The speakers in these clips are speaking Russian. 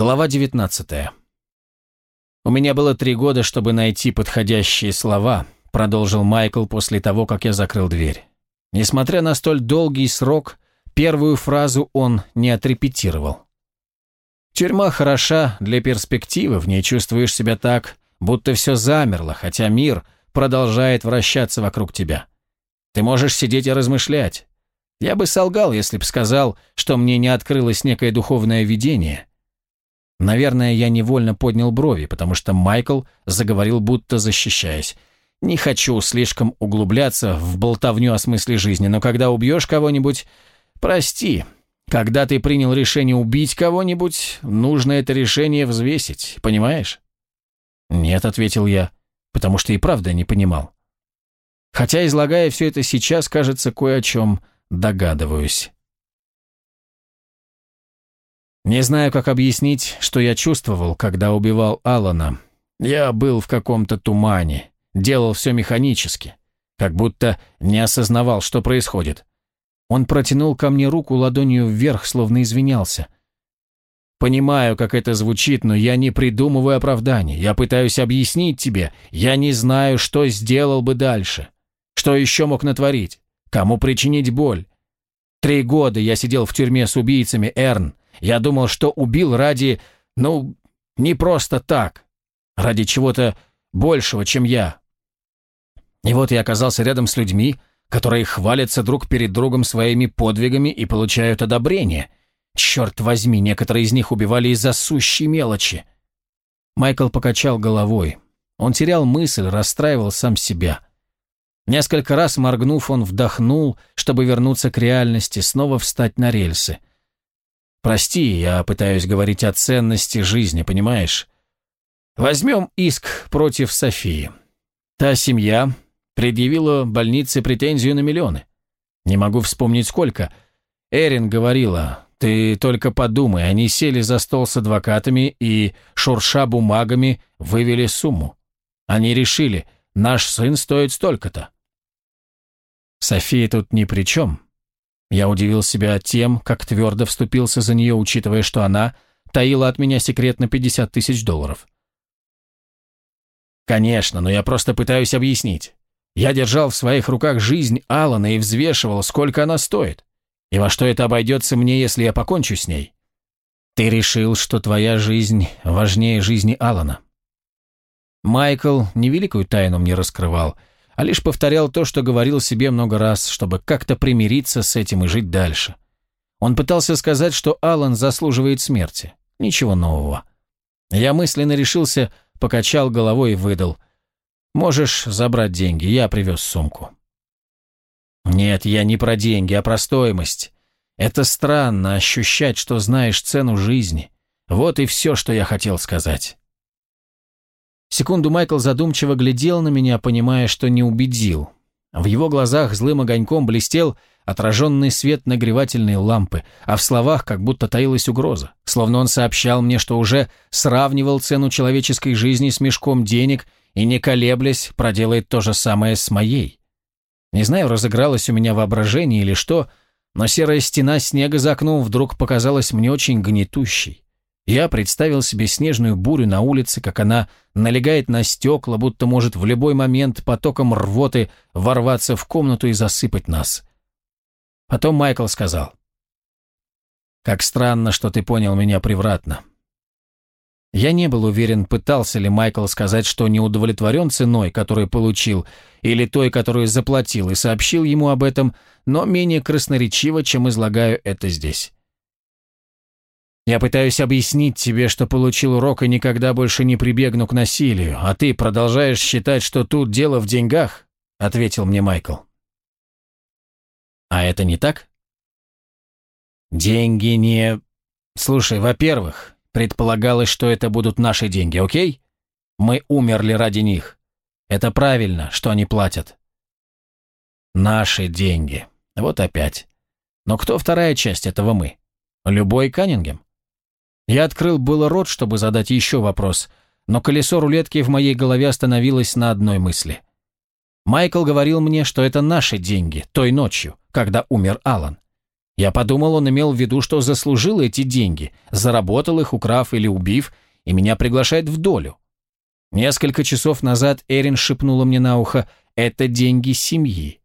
Глава 19. «У меня было три года, чтобы найти подходящие слова», продолжил Майкл после того, как я закрыл дверь. Несмотря на столь долгий срок, первую фразу он не отрепетировал. «Тюрьма хороша для перспективы, в ней чувствуешь себя так, будто все замерло, хотя мир продолжает вращаться вокруг тебя. Ты можешь сидеть и размышлять. Я бы солгал, если б сказал, что мне не открылось некое духовное видение, Наверное, я невольно поднял брови, потому что Майкл заговорил, будто защищаясь. «Не хочу слишком углубляться в болтовню о смысле жизни, но когда убьешь кого-нибудь, прости, когда ты принял решение убить кого-нибудь, нужно это решение взвесить, понимаешь?» «Нет», — ответил я, потому что и правда не понимал. Хотя, излагая все это сейчас, кажется, кое о чем догадываюсь. Не знаю, как объяснить, что я чувствовал, когда убивал Алана. Я был в каком-то тумане, делал все механически, как будто не осознавал, что происходит. Он протянул ко мне руку ладонью вверх, словно извинялся. Понимаю, как это звучит, но я не придумываю оправданий. Я пытаюсь объяснить тебе. Я не знаю, что сделал бы дальше. Что еще мог натворить? Кому причинить боль? Три года я сидел в тюрьме с убийцами, Эрн. Я думал, что убил ради, ну, не просто так, ради чего-то большего, чем я. И вот я оказался рядом с людьми, которые хвалятся друг перед другом своими подвигами и получают одобрение. Черт возьми, некоторые из них убивали из-за сущей мелочи. Майкл покачал головой. Он терял мысль, расстраивал сам себя. Несколько раз моргнув, он вдохнул, чтобы вернуться к реальности, снова встать на рельсы. Прости, я пытаюсь говорить о ценности жизни, понимаешь? Возьмем иск против Софии. Та семья предъявила больнице претензию на миллионы. Не могу вспомнить сколько. Эрин говорила, ты только подумай, они сели за стол с адвокатами и, шурша бумагами, вывели сумму. Они решили, наш сын стоит столько-то. София тут ни при чем. Я удивил себя тем, как твердо вступился за нее, учитывая, что она таила от меня секрет на 50 тысяч долларов. Конечно, но я просто пытаюсь объяснить. Я держал в своих руках жизнь Алана и взвешивал, сколько она стоит. И во что это обойдется мне, если я покончу с ней? Ты решил, что твоя жизнь важнее жизни Алана. Майкл невеликую тайну мне раскрывал – а лишь повторял то, что говорил себе много раз, чтобы как-то примириться с этим и жить дальше. Он пытался сказать, что Алан заслуживает смерти. Ничего нового. Я мысленно решился, покачал головой и выдал. «Можешь забрать деньги, я привез сумку». «Нет, я не про деньги, а про стоимость. Это странно, ощущать, что знаешь цену жизни. Вот и все, что я хотел сказать». Секунду Майкл задумчиво глядел на меня, понимая, что не убедил. В его глазах злым огоньком блестел отраженный свет нагревательной лампы, а в словах как будто таилась угроза, словно он сообщал мне, что уже сравнивал цену человеческой жизни с мешком денег и, не колеблясь, проделает то же самое с моей. Не знаю, разыгралось у меня воображение или что, но серая стена снега за окном вдруг показалась мне очень гнетущей. Я представил себе снежную бурю на улице, как она налегает на стекла, будто может в любой момент потоком рвоты ворваться в комнату и засыпать нас. Потом Майкл сказал. «Как странно, что ты понял меня превратно». Я не был уверен, пытался ли Майкл сказать, что не удовлетворен ценой, которую получил, или той, которую заплатил, и сообщил ему об этом, но менее красноречиво, чем излагаю это здесь. Я пытаюсь объяснить тебе, что получил урок и никогда больше не прибегну к насилию, а ты продолжаешь считать, что тут дело в деньгах?» — ответил мне Майкл. «А это не так?» «Деньги не...» «Слушай, во-первых, предполагалось, что это будут наши деньги, окей? Мы умерли ради них. Это правильно, что они платят». «Наши деньги. Вот опять. Но кто вторая часть этого «мы»? Любой Каннингем?» Я открыл было рот, чтобы задать еще вопрос, но колесо рулетки в моей голове остановилось на одной мысли. Майкл говорил мне, что это наши деньги, той ночью, когда умер Алан. Я подумал, он имел в виду, что заслужил эти деньги, заработал их, украв или убив, и меня приглашает в долю. Несколько часов назад Эрин шепнула мне на ухо «это деньги семьи».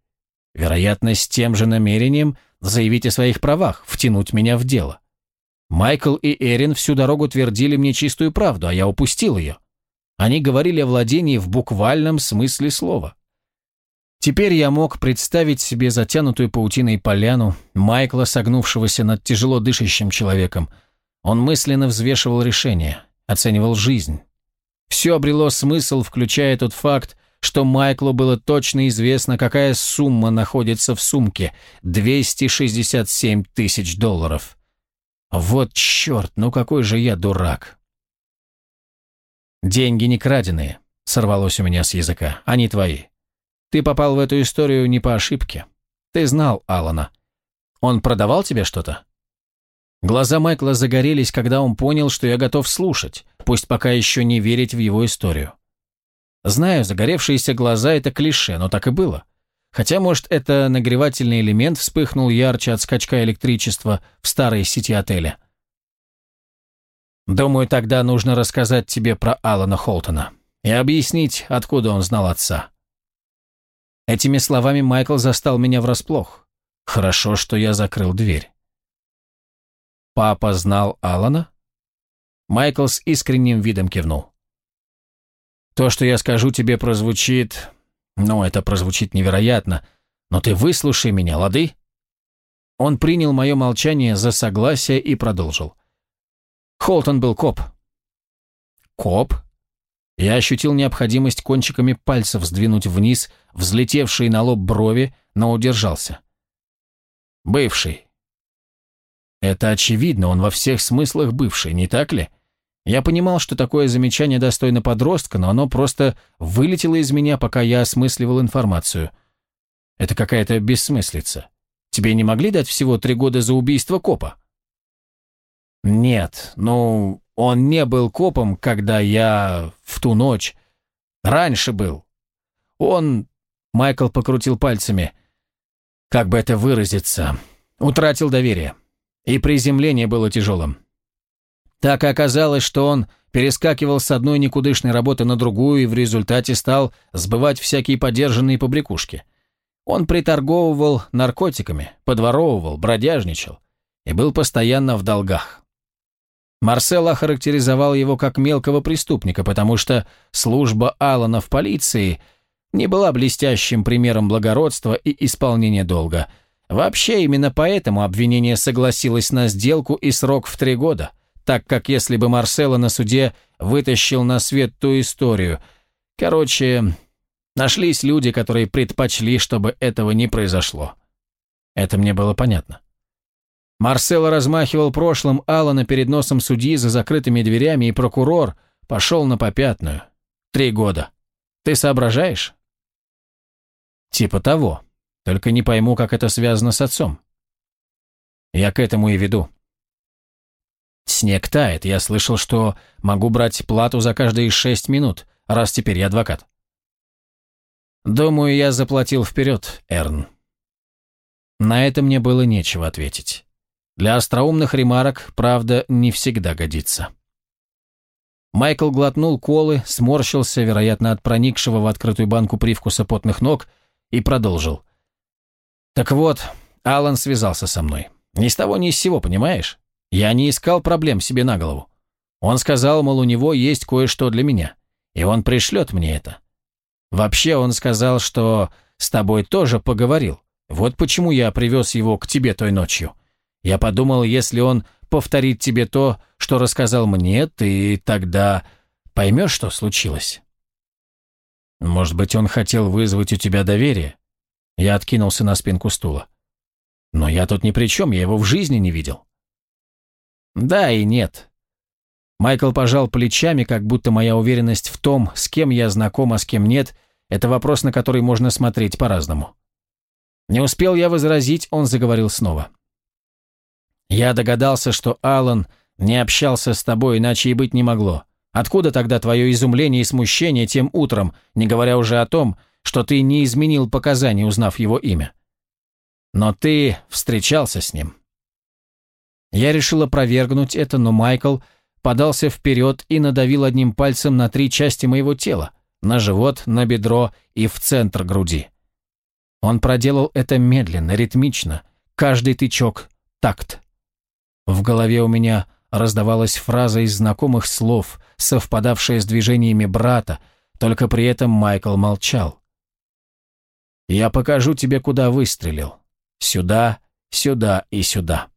Вероятно, с тем же намерением заявить о своих правах, втянуть меня в дело. Майкл и Эрин всю дорогу твердили мне чистую правду, а я упустил ее. Они говорили о владении в буквальном смысле слова. Теперь я мог представить себе затянутую паутиной поляну, Майкла, согнувшегося над тяжело дышащим человеком. Он мысленно взвешивал решение, оценивал жизнь. Все обрело смысл, включая тот факт, что Майклу было точно известно, какая сумма находится в сумке – 267 тысяч долларов. Вот черт, ну какой же я дурак. Деньги не краденые, сорвалось у меня с языка, они твои. Ты попал в эту историю не по ошибке. Ты знал Алана. Он продавал тебе что-то? Глаза Майкла загорелись, когда он понял, что я готов слушать, пусть пока еще не верить в его историю. Знаю, загоревшиеся глаза – это клише, но так и было. Хотя, может, это нагревательный элемент вспыхнул ярче от скачка электричества в старой сети отеля. Думаю, тогда нужно рассказать тебе про Алана Холтона и объяснить, откуда он знал отца. Этими словами Майкл застал меня врасплох. Хорошо, что я закрыл дверь. Папа знал Алана? Майкл с искренним видом кивнул. То, что я скажу тебе, прозвучит... Ну, это прозвучит невероятно, но ты выслушай меня, лады? Он принял мое молчание за согласие и продолжил. Холтон был коп. Коп? Я ощутил необходимость кончиками пальцев сдвинуть вниз взлетевшие на лоб брови, но удержался. Бывший. Это очевидно, он во всех смыслах бывший, не так ли? Я понимал, что такое замечание достойно подростка, но оно просто вылетело из меня, пока я осмысливал информацию. Это какая-то бессмыслица. Тебе не могли дать всего три года за убийство копа? Нет, ну, он не был копом, когда я в ту ночь. Раньше был. Он... Майкл покрутил пальцами. Как бы это выразиться? Утратил доверие. И приземление было тяжелым. Так оказалось, что он перескакивал с одной никудышной работы на другую и в результате стал сбывать всякие подержанные побрякушки. Он приторговывал наркотиками, подворовывал, бродяжничал и был постоянно в долгах. Марсел охарактеризовал его как мелкого преступника, потому что служба Алана в полиции не была блестящим примером благородства и исполнения долга. Вообще, именно поэтому обвинение согласилось на сделку и срок в три года, так как если бы Марсело на суде вытащил на свет ту историю. Короче, нашлись люди, которые предпочли, чтобы этого не произошло. Это мне было понятно. Марсело размахивал прошлым Алана перед носом судьи за закрытыми дверями, и прокурор пошел на попятную. Три года. Ты соображаешь? Типа того. Только не пойму, как это связано с отцом. Я к этому и веду. Снег тает. Я слышал, что могу брать плату за каждые шесть минут, раз теперь я адвокат. Думаю, я заплатил вперед, Эрн. На это мне было нечего ответить. Для остроумных ремарок, правда, не всегда годится. Майкл глотнул колы, сморщился, вероятно, от проникшего в открытую банку привкуса потных ног, и продолжил. «Так вот, Алан связался со мной. Ни с того, ни с сего, понимаешь? Я не искал проблем себе на голову. Он сказал, мол, у него есть кое-что для меня, и он пришлет мне это. Вообще, он сказал, что с тобой тоже поговорил. Вот почему я привез его к тебе той ночью. Я подумал, если он повторит тебе то, что рассказал мне, ты тогда поймешь, что случилось. Может быть, он хотел вызвать у тебя доверие? Я откинулся на спинку стула. Но я тут ни при чем, я его в жизни не видел. Да и нет. Майкл пожал плечами, как будто моя уверенность в том, с кем я знаком, а с кем нет, это вопрос, на который можно смотреть по-разному. Не успел я возразить, он заговорил снова. — я догадался, что Алан не общался с тобой, иначе и быть не могло. Откуда тогда твое изумление и смущение тем утром, не говоря уже о том, что ты не изменил показания, узнав его имя? Но ты встречался с ним, Я решил опровергнуть это, но Майкл подался вперед и надавил одним пальцем на три части моего тела, на живот, на бедро и в центр груди. Он проделал это медленно, ритмично, каждый тычок – такт. В голове у меня раздавалась фраза из знакомых слов, совпадавшая с движениями брата, только при этом Майкл молчал. «Я покажу тебе, куда выстрелил. Сюда, сюда и сюда».